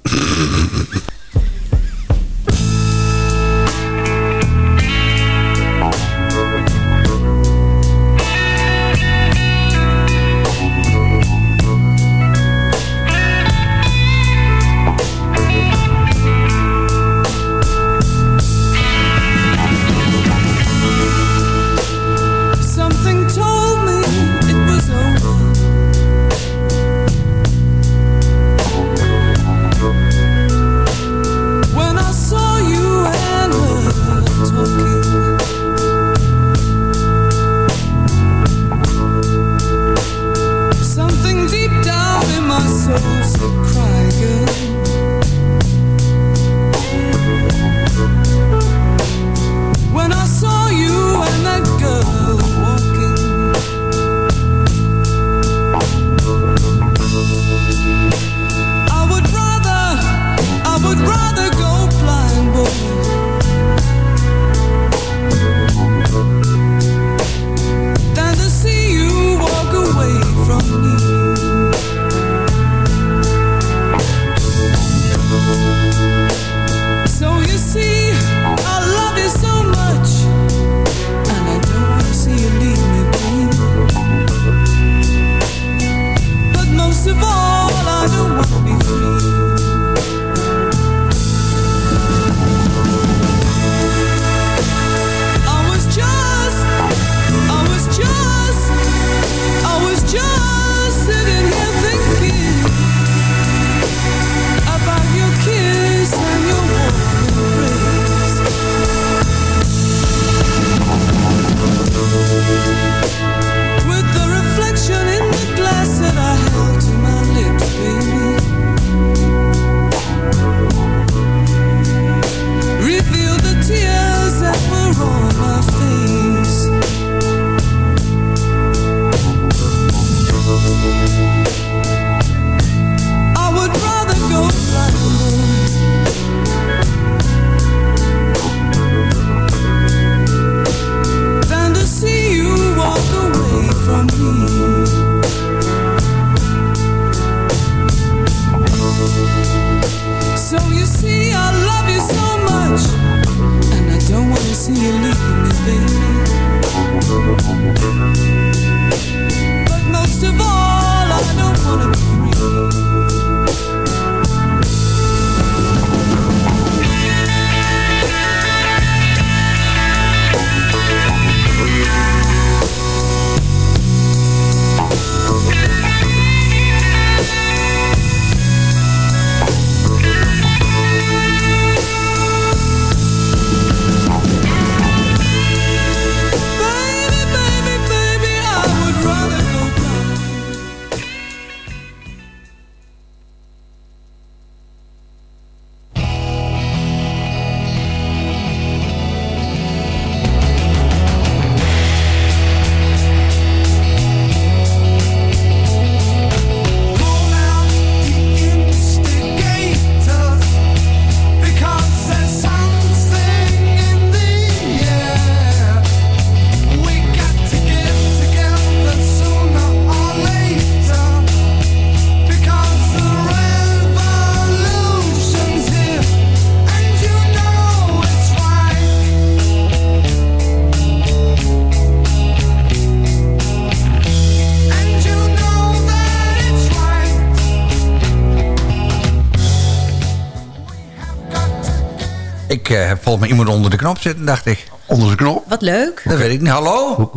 Heb volgens mij iemand onder de knop zitten, dacht ik. Onder de knop. Wat leuk. Dat weet ik niet. Hallo?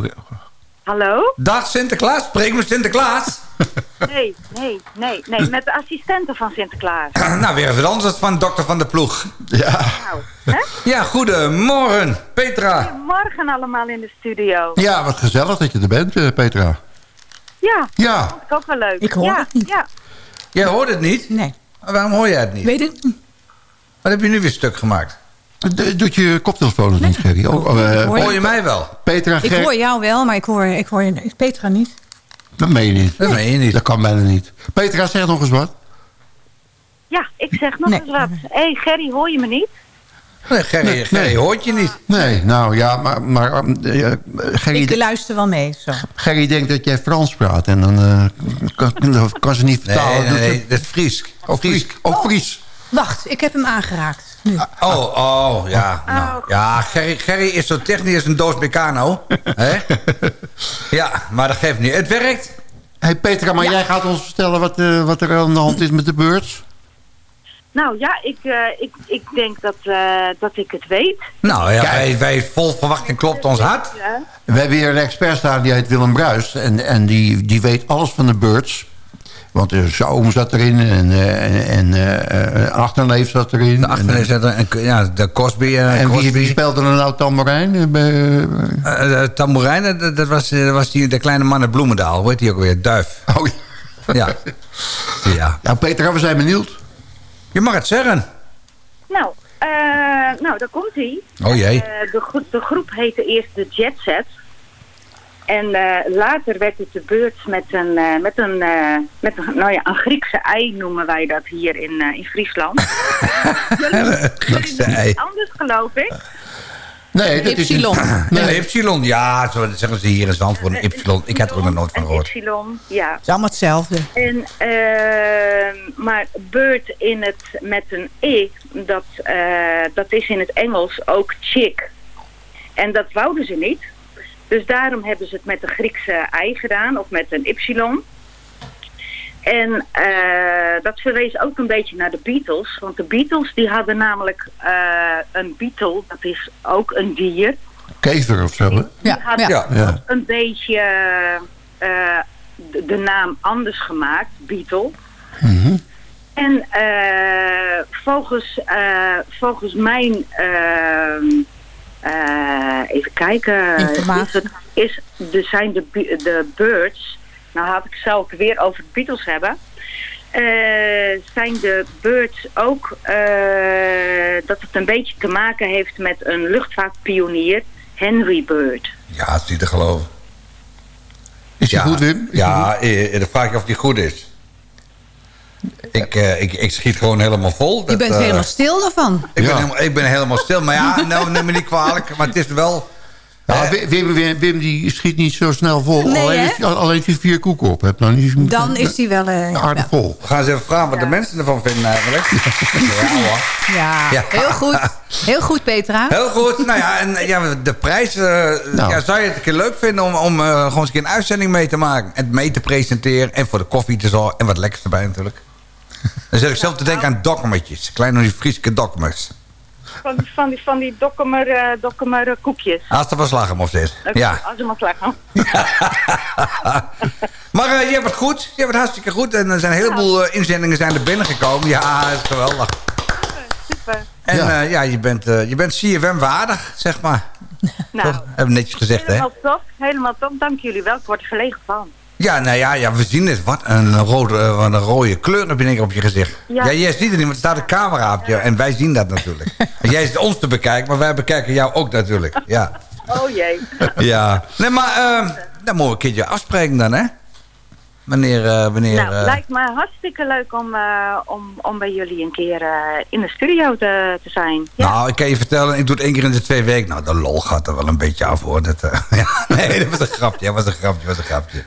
Hallo? Dag Sinterklaas, spreek met Sinterklaas. Nee, nee, nee, nee. Met de assistente van Sinterklaas. nou, weer even anders van dokter van de ploeg. Ja. Nou, hè? Ja, goedemorgen, Petra. Morgen allemaal in de studio. ja, wat gezellig dat je er bent, eh, Petra. Ja, Ja. vond ik ook wel leuk. Ik hoor ja, het niet. Ja, Jij hoort het niet? Nee. Waarom hoor jij het niet? Weet ik Wat heb je nu weer stuk gemaakt? Doet je koptelefoon nog niet, Gerry? Oh, eh, Hoor je- Hoor je mij wel? Petra, Ik hoor jou wel, maar ik hoor, ik hoor Petra niet. Dat meen je niet. Dat meen je niet. Dat kan bijna niet. Petra, zeg nog eens wat. Ja, ik zeg nog Nee. eens wat. Hé, hey, Gerry, hoor je me niet? Nee, Gerry, Nee, Gerry nee. hoort je niet. Nee, nou ja, maar, maar eh, Gerry, Ik luister wel mee. Zo. Gerry denkt dat jij Frans praat. En dan eh, kan, ze niet vertalen. nee, nee, dat is Fries. Of Fries. Of Fries. Wacht, ik heb hem aangeraakt. Oh, oh, ja. Nou, ja, Gerry, Gerry is zo technisch als een doos Meccano. hè? Ja, maar dat geeft niet. Het werkt. hey Petra, maar jij gaat ons vertellen wat, eh, wat er aan de hand is met de birds? Nou ja, ik, eh, ik, ik denk dat, eh, dat ik het weet. Nou ja, wij, wij vol verwachting klopt ons hart. Ja. We hebben hier een expert staan, die heet Willem Bruist. En, en die, die weet alles van de birds. Want uh, zijn oom zat erin en, eh, en, en eh, achterneef zat erin. De achterin zit er een, ja, de Cosby. eh, En wie, Cosby. wie speelde er nou tamboerijn? Eh, bij, eh, Eh, de tamboerijn, dat, dat was, dat was die, de kleine man uit Bloemendaal. Hoe heet die ook weer? Duif. Oh, Ja. ja. ja, Petra, we zijn benieuwd. Je mag het zeggen. Nou, eh, nou, daar komt hij. Oh jee. de, gro- de groep heette eerst de Jet Set. En eh, later werd het de beurt met een, eh, met een, eh, met een, nou ja, een Griekse ei noemen wij dat hier in, eh, in Friesland. Griekse ei. Anders geloof ik. Nee, dat is Ypsilon. Nee, een Ypsilon. Ja, zo dat zeggen ze hier in Zandvoort. Een Ypsilon. Ik had er ook nog nooit van Een gehoord. Ypsilon, ja. Het is allemaal hetzelfde. En, eh, maar bird in het, met een e, dat, eh, dat is in het Engels ook chick. En dat wouden ze niet. Dus daarom hebben ze het met de Griekse ei gedaan, of met een y. En eh, dat verwees ook een beetje naar de Beatles. Want de Beatles die hadden namelijk eh, een beetle, dat is ook een dier. Kever of zo, hè? Ja, hadden ja. Een beetje eh, de, de naam anders gemaakt, Beetle. En eh, volgens, eh, volgens mijn, even kijken, is het, is, er zijn de, de birds, nou had ik zou ik weer over de Beatles hebben, Eh, zijn de birds ook eh, dat het een beetje te maken heeft met een luchtvaartpionier, Henry Bird. Ja, het is niet te geloven. Is die ja. goed, Wim? Is Ja, eh, eh, dan vraag je of die goed is. Ik, eh, ik, ik schiet gewoon helemaal vol. Je bent eh, helemaal stil daarvan. Ik, Ja. ben helemaal, ik ben helemaal stil. Maar ja, nou, neem me niet kwalijk. Maar het is wel... Ja, Wim, Wim, Wim, Wim die schiet niet zo snel vol. Nee, alleen, alleen als hij vier koeken op hebt. Dan is, hij- Dan is hij wel... eh, aardig ja. vol. We gaan eens even vragen wat de mensen ervan vinden eigenlijk. Ja. Ja, Ja. heel goed. Heel goed, Petra. Heel goed. Nou ja, en ja, de prijs... Nou. ja, zou je het een keer leuk vinden om, om gewoon eens een keer een uitzending mee te maken? En mee te presenteren. En voor de koffie te zorgen. En wat lekkers erbij natuurlijk. Dan zit ik zelf te denken aan dokkermetjes. Kleine die Friese dokkermers. Van, die- van die, van die dokkemer, eh, dokkemer eh, koekjes. Als er wel slagen of dit. Ja. Als ze maar slagen. Maar eh, je hebt het goed. Je hebt het hartstikke goed. En er zijn een heleboel inzendingen zijn er binnengekomen. Ja, dat is geweldig. Super. En Ja. ja, ja je, bent, eh, je bent CFM waardig, zeg maar. Nou, Toch? Hebben we netjes gezegd, hè? helemaal top. Helemaal top. Dank jullie wel. Ik word er verlegen van. Ja, nou ja, ja, we zien het. Wat een rode, eh, wat een rode kleur heb je ik op je gezicht. Ja. Ja. jij ziet het niet, want er staat een camera op je. En wij zien dat natuurlijk. Jij zit ons te bekijken, maar wij bekijken jou ook natuurlijk. Ja. Oh jee. ja. Nee, maar eh, dan moeten we een keertje afspreken dan, hè? Wanneer, eh, wanneer... nou, lijkt me hartstikke leuk om, om, om bij jullie een keer in de studio te, te zijn. Ja. Nou, ik kan je vertellen, ik doe het één keer in de twee weken. Nou, de lol gaat er wel een beetje af, hoor. Dat, ja, nee, dat was een grapje, dat was een grapje, dat was een grapje.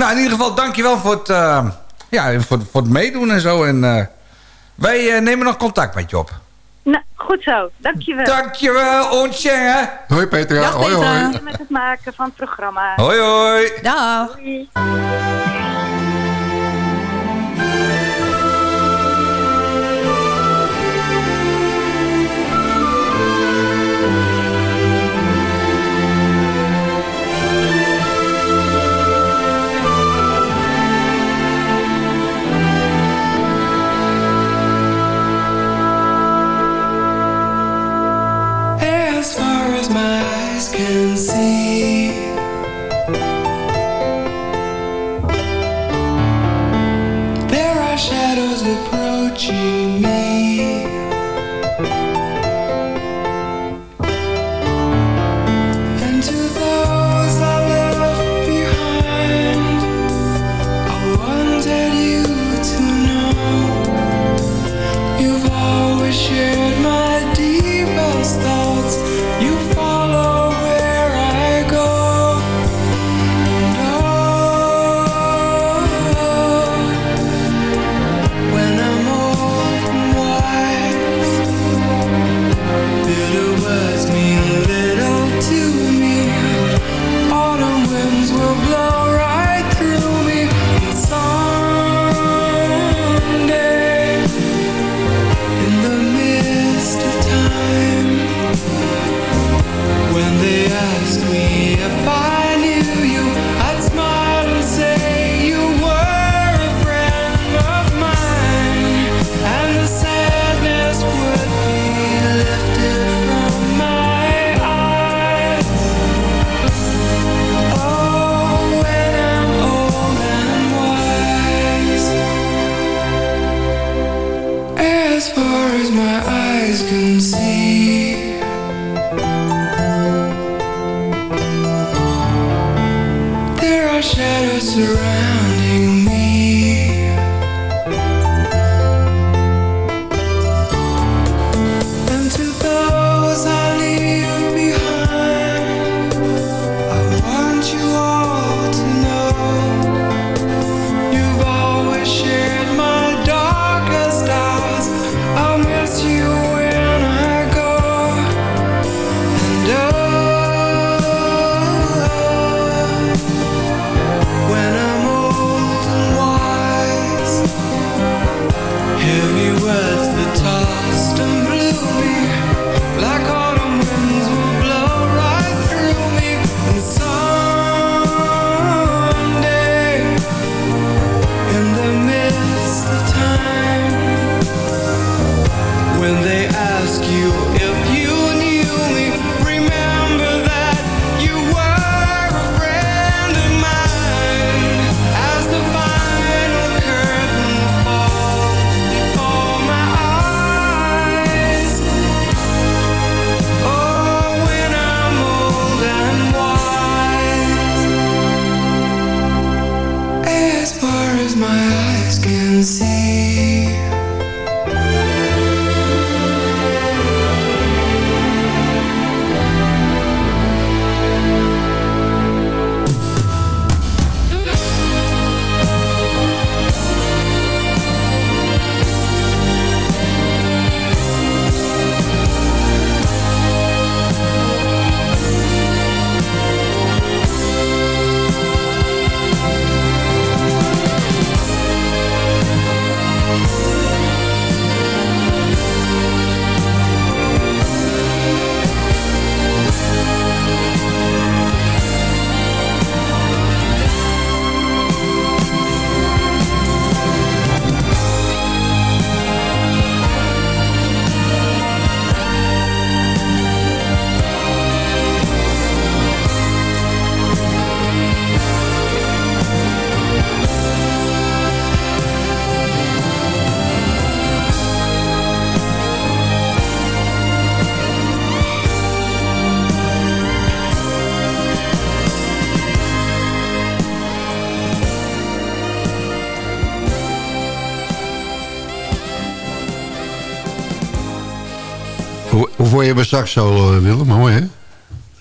Nou, in ieder geval, dankjewel voor het, eh, ja, voor, voor het meedoen en zo. En eh, wij eh, nemen nog contact met je op. Nou, goed zo. Dankjewel. Dankjewel, ontjengen. Hoi Petra. Dag, hoi Petra. hoi. Met het maken van het programma. Hoi, hoi. Dag. Doei. As far as my eyes can see, je mijn sax eh, Willem? Mooi, hè?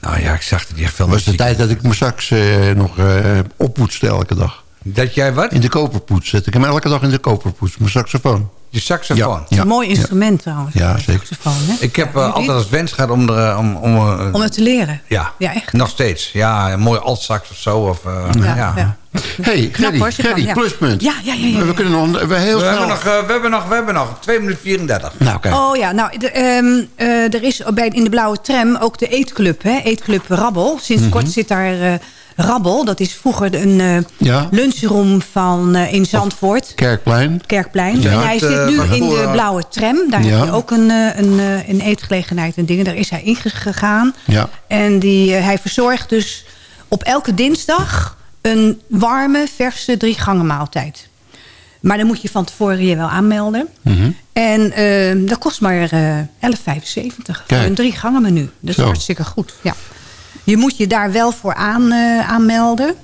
Nou ja, ik zag het niet veel Dat was de tijd dat ik mijn sax eh, nog eh oppoetste elke dag. Dat jij wat? In de koperpoets zet ik hem elke dag in de koperpoets. Mijn saxofoon. Je saxofoon? Ja. Een mooi instrument trouwens. Ja, zeker. saxofoon, hè? Ik heb Ja, eh, jullie? altijd als wens gehad om... Er, om, om eh, Om het te leren. ja, Ja, echt. nog steeds. Ja, een mooi altsax of zo. Of, eh, Ja, ja. ja. hey, Gerry, Gerry pluspunt. Ja, ja, ja, ja, We kunnen nog we heel We, snel... hebben nog, eh, we, hebben nog, we hebben nog 2 minuten 34. Nou, kijk. Oh ja, nou, de, ehm, eh, er is bij, in de Blauwe Tram ook de eetclub, hè? Eetclub Rabbel. Sinds Mhm. kort zit daar eh, Rabbel. Dat is vroeger een eh Ja. lunchroom van, eh, in Zandvoort. Kerkplein. Kerkplein. Ja. En hij zit eh, nu maar in de eh, Blauwe Tram. Daar Ja. heb je ook een, eh, een, eh, een eetgelegenheid en dingen. Daar is hij ingegaan. Ja. En die, eh, hij verzorgt dus op elke dinsdag een warme, verse drie gangen maaltijd. Maar dan moet je van tevoren je wel aanmelden. Mhm. En eh, dat kost maar eh 11,75 voor een drie gangen menu. Dat is Zo. hartstikke goed. Ja. Je moet je daar wel voor aan, eh, aanmelden.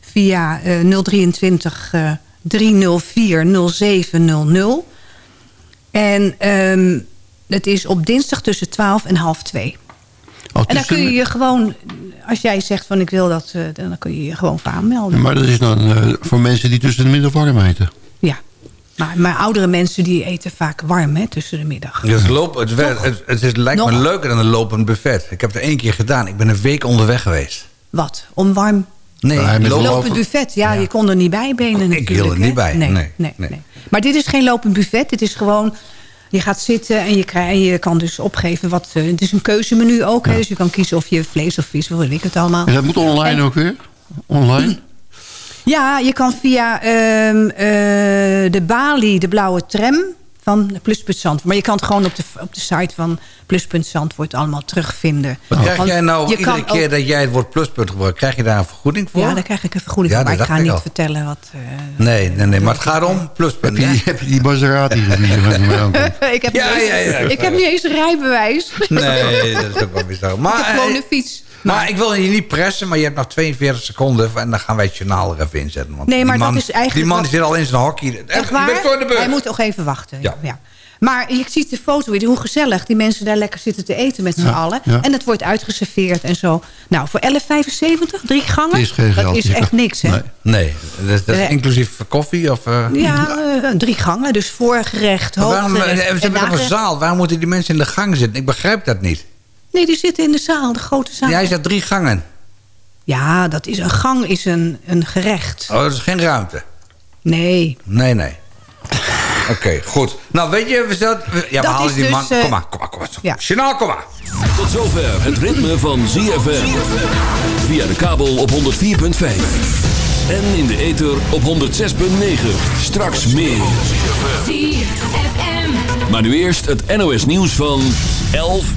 Via eh 023 eh 304 0700. En ehm, het is op dinsdag tussen 12 en half 2. Oh, En dan kun je je gewoon, als jij zegt van ik wil dat, eh, dan kun je je gewoon voor aanmelden. Maar dat is dan eh, voor mensen die tussen de warm eten. Maar, maar oudere mensen die eten vaak warm hè, tussen de middag. Dus loop, het, wer- het, het is, lijkt me leuker dan een lopend buffet. Ik heb het één keer gedaan. Ik ben een week onderweg geweest. Wat? Om warm Nee, lopen. lopend buffet. Ja, je kon er niet bij benen Ik natuurlijk. wil er niet hè? bij. Nee, Nee, nee, nee. nee. Maar dit is geen lopend buffet. Dit is gewoon... Je gaat zitten en je, krijg, en je kan dus opgeven wat... eh, het is een keuzemenu ook. Hè, dus je kan kiezen of je vlees of vis wil, weet ik het allemaal. En dat moet online En- ook weer? Online? Ja, je kan via ehm, eh, de Bali, de blauwe tram van Pluspunt Zandvoort. Maar je kan het gewoon op de, op de site van Pluspunt Zandvoort allemaal terugvinden. Wat krijg Want jij nou je iedere keer ook- dat jij het woord pluspunt gebruikt? Krijg je daar een vergoeding voor? Ja, daar krijg ik een vergoeding Ja, voor. Maar ik ga ik niet al. vertellen wat... eh, Nee, nee, nee, maar het gaat om pluspunt. Heb je, hè? die- heb je die Maserati gezien? ik, heb Ja, ja, ja. ik heb niet eens een rijbewijs. Nee, dat is ook wel bizar. ik Maar heb gewoon eh, een fiets. Maar ik wil je niet pressen, maar je hebt nog 42 seconden... en dan gaan wij het journaal er even inzetten. Want Nee, maar die man, dat is eigenlijk Die man wat- die zit al in zijn hockey. Echt Je waar? Hij moet nog even wachten. Ja. Ja. Maar je ziet de foto weer, hoe gezellig die mensen daar lekker zitten te eten met z'n Ja, allen. ja. En het wordt uitgeserveerd en zo. Nou, voor 11,75, drie gangen, Het is geen dat geld, is ja. echt niks, hè? Nee. Nee, dat, dat is inclusief koffie of... eh, Ja, eh, drie gangen, dus voorgerecht, maar waarom, hoofdgerecht eh, en ze hebben toch een zaal. Waarom moeten die mensen in de gang zitten? Ik begrijp dat niet. Nee, die zitten in de zaal, de grote zaal. Jij zegt drie gangen. Ja, dat is een gang is een, een gerecht. Oh, dat is geen ruimte. Nee. Nee, nee. Oké, goed. Nou, weet je, we, zet- we- ja, we halen die dus, man... eh, Kom maar, kom maar, kom maar. Ja. Journaal, kom maar. Tot zover het ritme van ZFM. Via de kabel op 104.5. En in de ether op 106.9. Straks meer. Maar nu eerst het NOS nieuws van 11